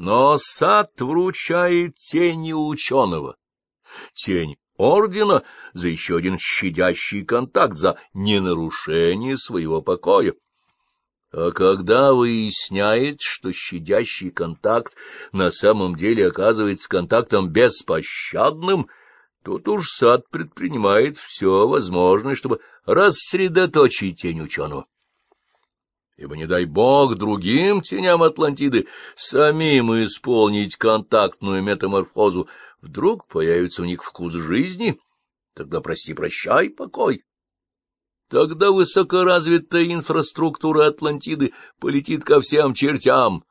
Но сад вручает тени ученого, тень ордена за еще один щадящий контакт, за ненарушение своего покоя. А когда выясняет, что щадящий контакт на самом деле оказывается контактом беспощадным, тут уж сад предпринимает все возможное, чтобы рассредоточить тень ученого. Ибо не дай бог другим теням Атлантиды самим исполнить контактную метаморфозу, вдруг появится у них вкус жизни, тогда прости-прощай, покой. Тогда высокоразвитая инфраструктура Атлантиды полетит ко всем чертям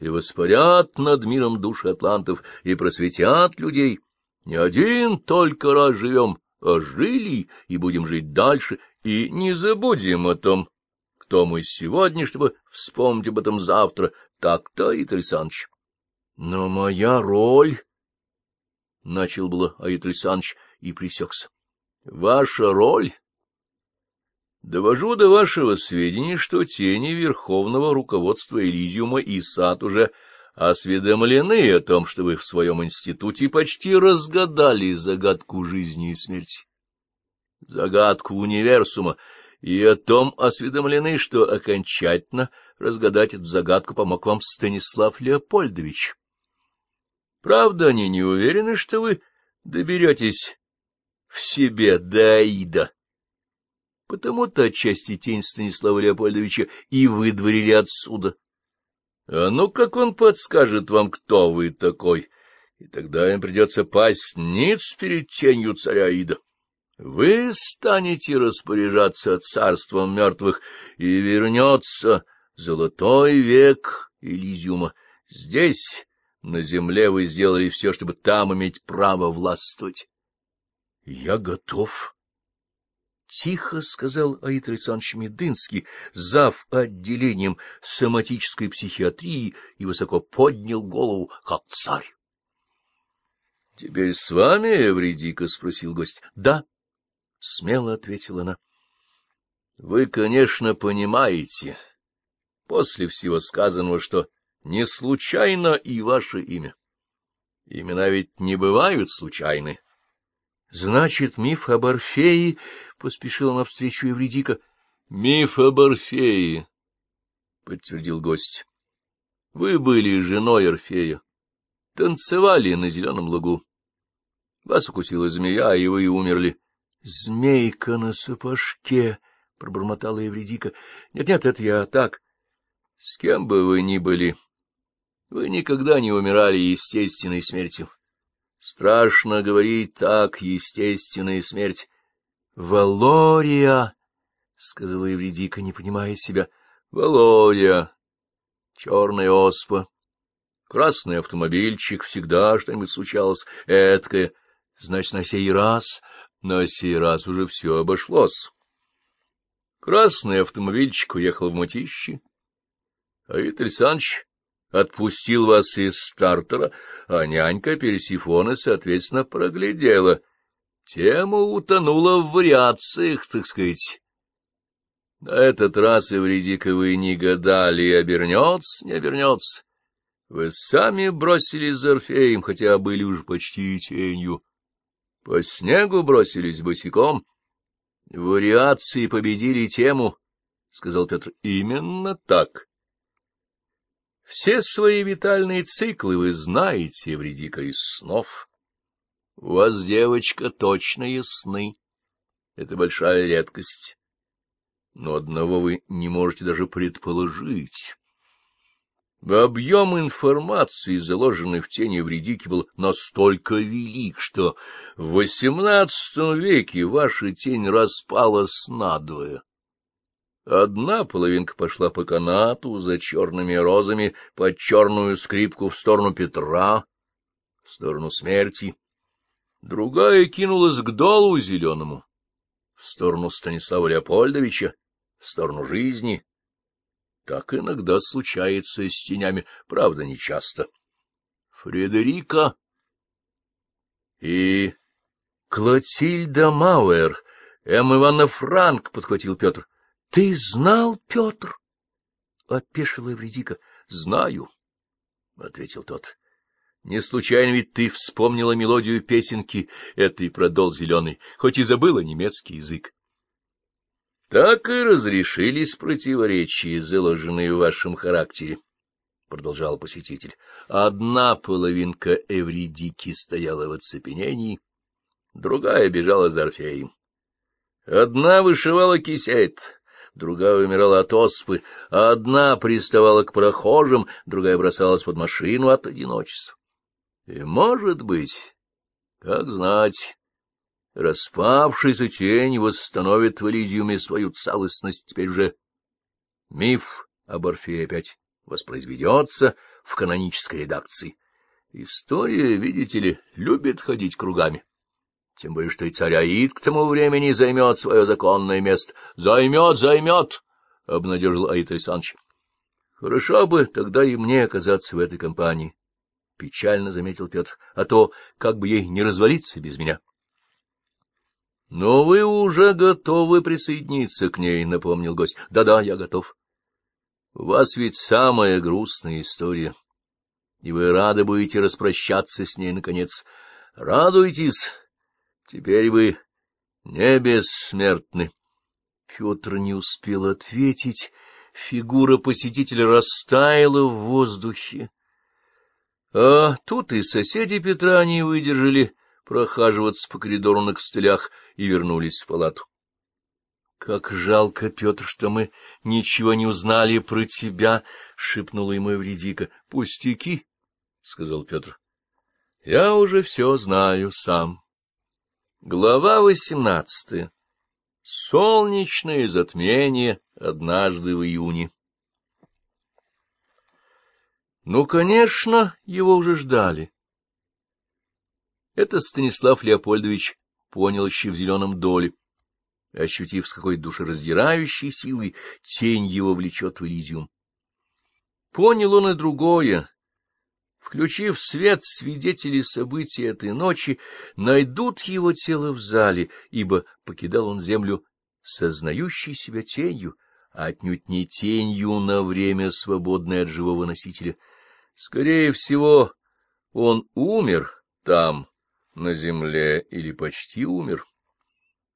и воспарят над миром души атлантов и просветят людей. Не один только раз живем, а жили и будем жить дальше, и не забудем о том, кто мы сегодня, чтобы вспомнить об этом завтра. Так-то, Италь Александрович. Но моя роль... — начал было Аид Александрович и присекся. — Ваша роль... Довожу до вашего сведения, что тени Верховного руководства Элизиума и Сад уже осведомлены о том, что вы в своем институте почти разгадали загадку жизни и смерти, загадку универсума, и о том осведомлены, что окончательно разгадать эту загадку помог вам Станислав Леопольдович. Правда, они не уверены, что вы доберетесь в себе до Аида. Потому-то отчасти тень Станислава Леопольдовича и выдворили отсюда. А ну, как он подскажет вам, кто вы такой, и тогда им придется пасть ниц перед тенью царя Аида. Вы станете распоряжаться царством мертвых, и вернется золотой век Элизиума. Здесь на земле вы сделали все, чтобы там иметь право властвовать. — Я готов. — Тихо сказал Аид Александрович Медынский, зав. отделением соматической психиатрии, и высоко поднял голову, как царь. — Теперь с вами, Эвредика? — спросил гость. — Да, — смело ответила она. — Вы, конечно, понимаете, после всего сказанного, что не случайно и ваше имя. Имена ведь не бывают случайны. — Значит, миф об Орфее, — поспешила навстречу Евредика. — Миф об Орфее, — подтвердил гость. — Вы были женой Орфея, танцевали на зеленом лугу. Вас укусила змея, и вы умерли. — Змейка на сапожке, — пробормотала Евредика. Нет, — Нет-нет, это я так. С кем бы вы ни были, вы никогда не умирали естественной смертью. Страшно говорить так, естественная смерть. — Валория! — сказала Евредика, не понимая себя. — Валория! Черная оспа. Красный автомобильчик, всегда что-нибудь случалось, эткое. Значит, на сей раз... На сей раз уже все обошлось. Красный автомобильчик уехал в Матище, а Виталий Александрович отпустил вас из стартера, а нянька Персифона, соответственно, проглядела. Тема утонула в вариациях, так сказать. На этот раз, Эвредика, вы не гадали, обернется, не обернется. Вы сами бросились за Орфеем, хотя были уж почти тенью. По снегу бросились босиком. Вариации победили тему, — сказал Петр. — Именно так. Все свои витальные циклы вы знаете, Евредика, из снов. У вас, девочка, точные сны. Это большая редкость. Но одного вы не можете даже предположить. Объем информации, заложенный в тени Евредики, был настолько велик, что в XVIII веке ваша тень распалась надвое. Одна половинка пошла по канату за черными розами под черную скрипку в сторону Петра, в сторону смерти. Другая кинулась к долу зеленому, в сторону Станислава Леопольдовича, в сторону жизни. Так иногда случается с тенями, правда, нечасто. Фредерика и Клотильда Мауэр, М. Ивановна Франк, — подхватил Петр. — Ты знал, Петр? — опешила Эвредика. — Знаю. — ответил тот. — Не случайно ведь ты вспомнила мелодию песенки этой продол зеленый, хоть и забыла немецкий язык. — Так и разрешились противоречия, заложенные в вашем характере, — продолжал посетитель. Одна половинка Эвридики стояла в оцепенении, другая бежала за Орфеем. Одна вышивала кисет, другая умирала от оспы, одна приставала к прохожим, другая бросалась под машину от одиночества. И, может быть, как знать, распавшаяся тень восстановит в Элизиуме свою целостность. Теперь же миф об Орфее опять воспроизведется в канонической редакции. История, видите ли, любит ходить кругами. Тем более, что и царь Аид к тому времени займет свое законное место. — Займет, займет! — обнадежил Аид Александрович. — Хорошо бы тогда и мне оказаться в этой компании, — печально заметил Петр, — а то как бы ей не развалиться без меня. — Но вы уже готовы присоединиться к ней, — напомнил гость. Да — Да-да, я готов. — У вас ведь самая грустная история, и вы рады будете распрощаться с ней, наконец. Радуйтесь! Теперь вы не бессмертны. Петр не успел ответить. Фигура посетителя растаяла в воздухе. А тут и соседи Петра не выдержали прохаживаться по коридору на костылях и вернулись в палату. — Как жалко, Петр, что мы ничего не узнали про тебя, — шепнула ему Эвредика. — Пустяки, — сказал Петр. — Я уже все знаю сам. Глава восемнадцатая. Солнечное затмение однажды в июне. Ну, конечно, его уже ждали. Это Станислав Леопольдович понял еще в зеленом доле. Ощутив, с какой душераздирающей силой тень его влечет в Элизиум. Понял он и другое, Включив свет, свидетели событий этой ночи найдут его тело в зале, ибо покидал он землю сознающий себя тенью, а отнюдь не тенью на время свободной от живого носителя. Скорее всего, он умер там, на земле, или почти умер.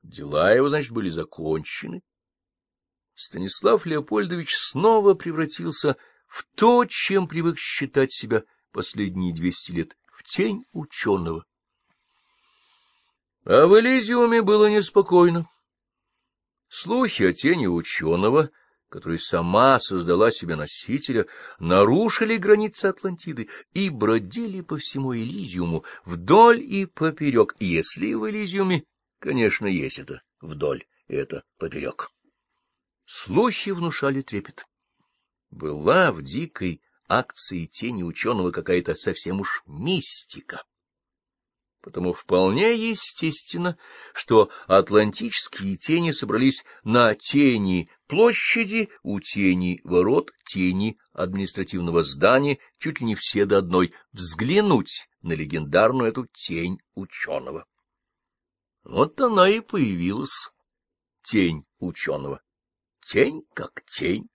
Дела его, значит, были закончены. Станислав Леопольдович снова превратился в то, чем привык считать себя — последние двести лет, в тень ученого. А в Элизиуме было неспокойно. Слухи о тени ученого, который сама создала себе носителя, нарушили границы Атлантиды и бродили по всему Элизиуму вдоль и поперек, если в Элизиуме, конечно, есть это вдоль, это поперек. Слухи внушали трепет. Была в дикой акции тени ученого какая-то совсем уж мистика. Потому вполне естественно, что атлантические тени собрались на тени площади, у тени ворот, тени административного здания, чуть ли не все до одной, взглянуть на легендарную эту тень ученого. Вот она и появилась, тень ученого. Тень как тень.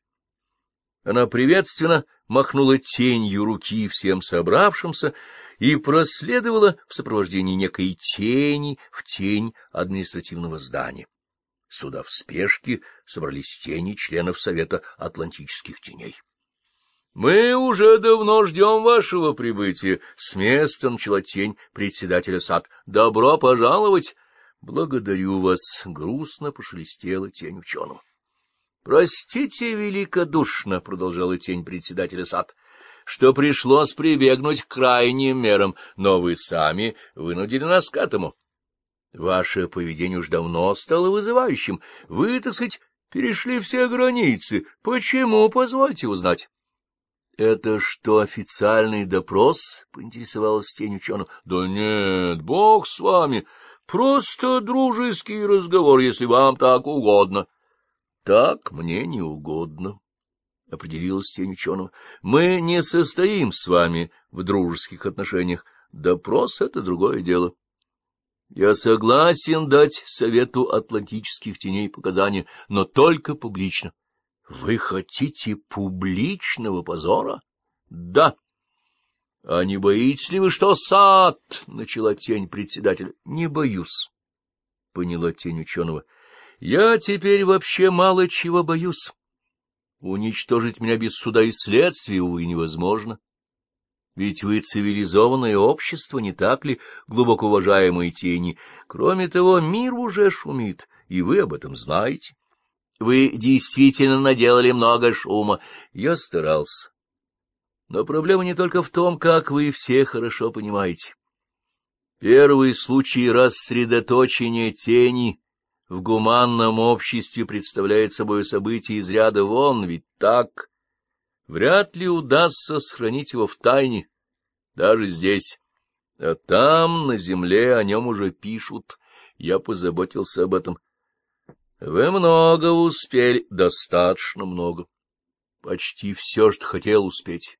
Она приветственно махнула тенью руки всем собравшимся и проследовала в сопровождении некой тени в тень административного здания. Сюда в спешке собрались тени членов Совета Атлантических теней. — Мы уже давно ждем вашего прибытия. С места начала тень председателя САД. — Добро пожаловать! — Благодарю вас! — грустно пошелестела тень ученого. — Простите великодушно, — продолжала тень председателя САД, — что пришлось прибегнуть к крайним мерам, но вы сами вынудили нас к этому. Ваше поведение уж давно стало вызывающим. Вы, так сказать, перешли все границы. Почему, позвольте узнать? — Это что, официальный допрос? — поинтересовалась тень ученого. — Да нет, бог с вами. Просто дружеский разговор, если вам так угодно. —— Так мне не угодно, — определилась тень ученого. — Мы не состоим с вами в дружеских отношениях. Допрос — это другое дело. Я согласен дать Совету Атлантических теней показания, но только публично. — Вы хотите публичного позора? — Да. — А не боитесь ли вы, что сад? — начала тень председателя. — Не боюсь, — поняла тень ученого. — Я теперь вообще мало чего боюсь. Уничтожить меня без суда и следствия, увы, невозможно. Ведь вы цивилизованное общество, не так ли, глубоко уважаемые тени? Кроме того, мир уже шумит, и вы об этом знаете. Вы действительно наделали много шума. Я старался. Но проблема не только в том, как вы все хорошо понимаете. Первый случай рассредоточения тени в гуманном обществе представляет собой событие из ряда вон, ведь так вряд ли удастся сохранить его в тайне, даже здесь. А там, на земле, о нем уже пишут. Я позаботился об этом. Вы много успели, достаточно много. Почти все, что хотел успеть.